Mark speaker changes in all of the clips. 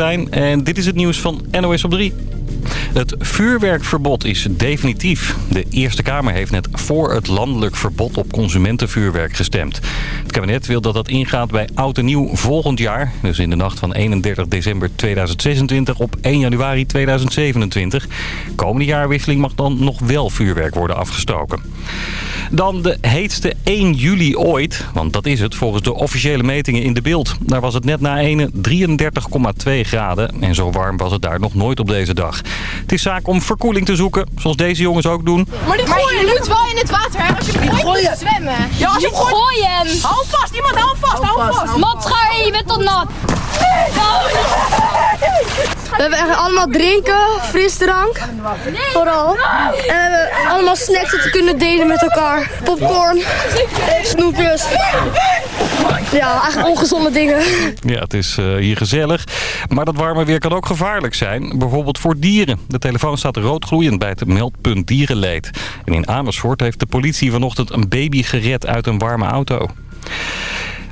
Speaker 1: En dit is het nieuws van NOS op 3. Het vuurwerkverbod is definitief. De Eerste Kamer heeft net voor het landelijk verbod op consumentenvuurwerk gestemd. Het kabinet wil dat dat ingaat bij oud en nieuw volgend jaar. Dus in de nacht van 31 december 2026 op 1 januari 2027. Komende jaarwisseling mag dan nog wel vuurwerk worden afgestoken. Dan de heetste 1 juli ooit. Want dat is het volgens de officiële metingen in de beeld. Daar was het net na ene 33,2 graden. En zo warm was het daar nog nooit op deze dag. Het is zaak om verkoeling te zoeken, zoals deze jongens ook doen.
Speaker 2: Maar, dit gooien, je moet wel in het water hebben. Als je gooit, moet je zwemmen. Ja, als je gooit...
Speaker 3: Gooi hem!
Speaker 2: Hou vast, iemand hou vast, hou vast.
Speaker 3: Mat, schaar je bent tot nat.
Speaker 4: We hebben echt allemaal drinken, frisdrank, vooral. En we hebben allemaal snacks dat we kunnen delen met elkaar. Popcorn, snoepjes. Ja, eigenlijk ongezonde dingen.
Speaker 1: Ja, het is eh, hier gezellig. Maar dat warme weer kan ook gevaarlijk zijn. Bijvoorbeeld voor dieren. De telefoon staat roodgloeiend bij het meldpunt dierenleed. En in Amersfoort heeft de politie vanochtend een baby gered uit een warme auto.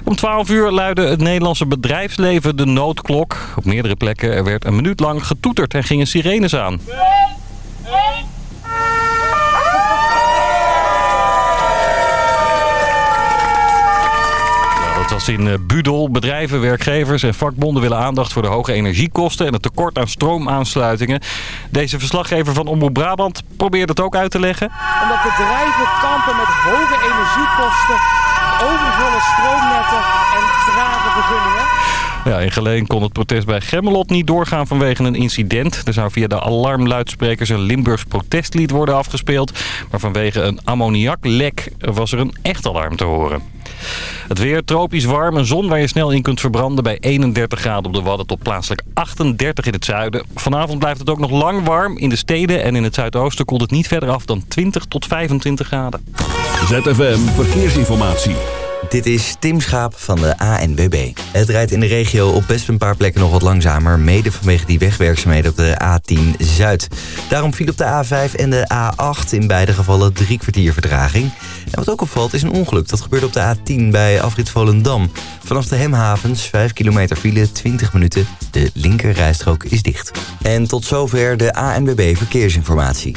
Speaker 1: Om 12 uur luidde het Nederlandse bedrijfsleven de noodklok. Op meerdere plekken werd een minuut lang getoeterd en gingen sirenes aan. Was in eh, Budel. Bedrijven, werkgevers en vakbonden willen aandacht voor de hoge energiekosten en het tekort aan stroomaansluitingen. Deze verslaggever van Omroep Brabant probeert het ook uit te leggen.
Speaker 5: Omdat bedrijven kampen met hoge energiekosten, overvolle stroomnetten en trage vergunningen.
Speaker 1: Ja, in Geleen kon het protest bij Gemmelot niet doorgaan vanwege een incident. Er zou via de alarmluidsprekers een Limburgs protestlied worden afgespeeld. Maar vanwege een ammoniaklek was er een echt alarm te horen. Het weer tropisch warm, een zon waar je snel in kunt verbranden bij 31 graden op de Wadden tot plaatselijk 38 in het zuiden. Vanavond blijft het ook nog lang warm. In de steden en in het zuidoosten koelt het niet verder af dan 20 tot 25 graden.
Speaker 6: ZFM Verkeersinformatie.
Speaker 7: Dit is Tim Schaap van de ANWB. Het rijdt in de regio op best een paar plekken nog wat langzamer... mede vanwege die wegwerkzaamheden op de A10 Zuid. Daarom viel op de A5 en de A8 in beide gevallen drie kwartier vertraging. En wat ook opvalt is een ongeluk. Dat gebeurde op de A10 bij afrit Volendam. Vanaf de Hemhavens, 5 kilometer file, 20 minuten. De linker rijstrook is dicht. En tot zover de ANWB Verkeersinformatie.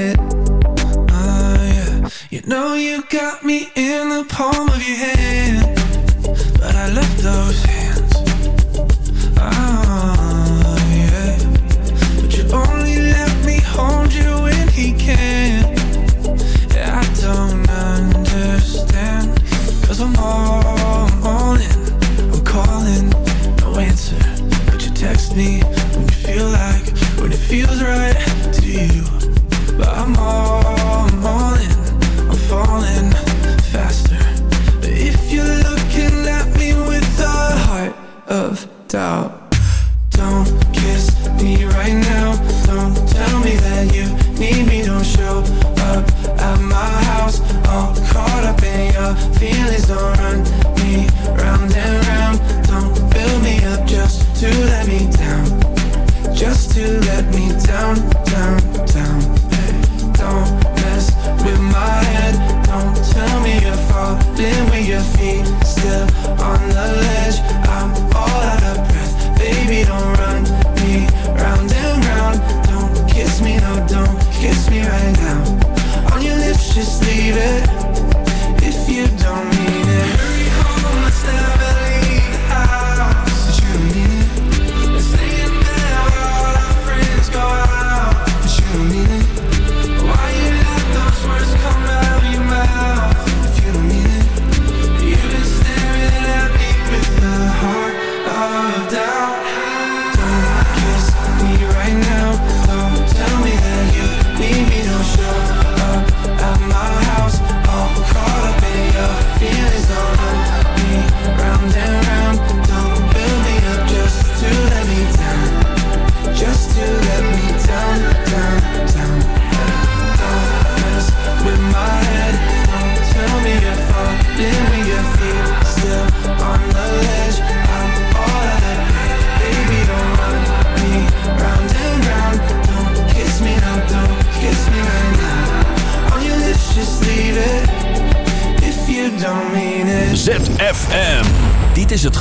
Speaker 3: it oh, yeah.
Speaker 8: You know you got me in
Speaker 3: the palm of your hand But I left those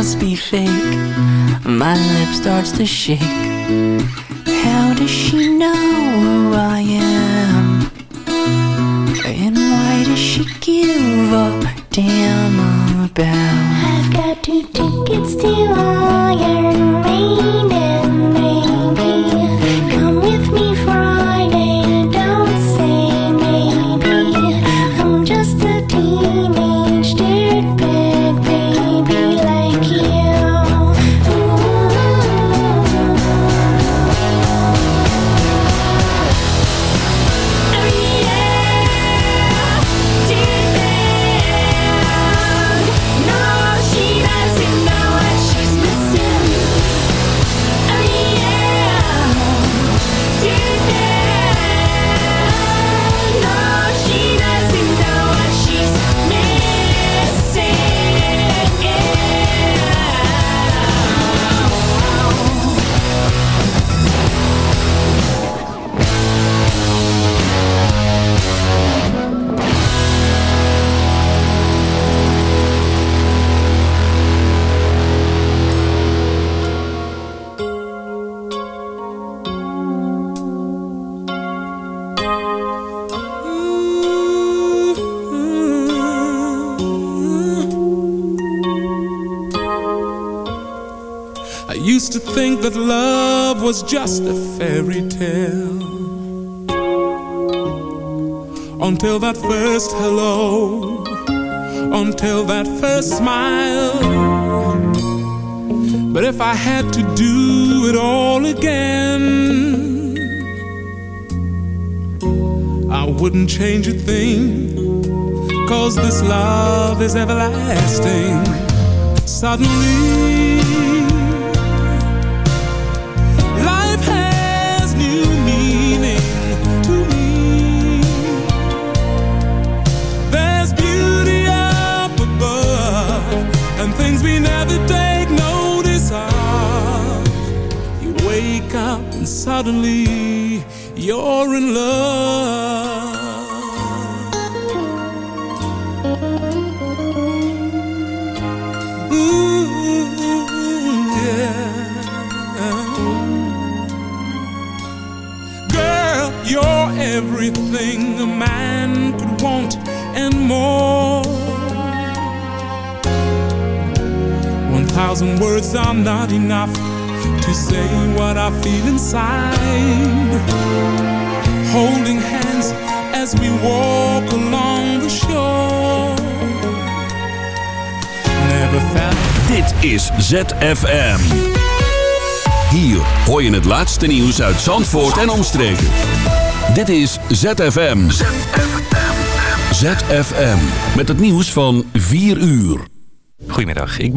Speaker 9: Must be fake. My lip starts to shake. How does she know who I am? And why does she give a damn
Speaker 10: used to think that love was just a fairy tale. Until that first hello, until that first smile. But if I had to do it all again, I wouldn't change a thing. Cause this love is everlasting. Suddenly, life has new meaning to me. There's beauty up above, and things we never take notice of. You wake up and suddenly you're in love. Want and more. One thousand words are not enough to say what I feel inside. Holding hands as we walk along the shore. Never felt
Speaker 6: Dit is ZFM. Hier hoor je het laatste nieuws uit Zandvoort en omstreken. Dit is ZFM. ZFM. Met het nieuws van 4 uur.
Speaker 1: Goedemiddag, ik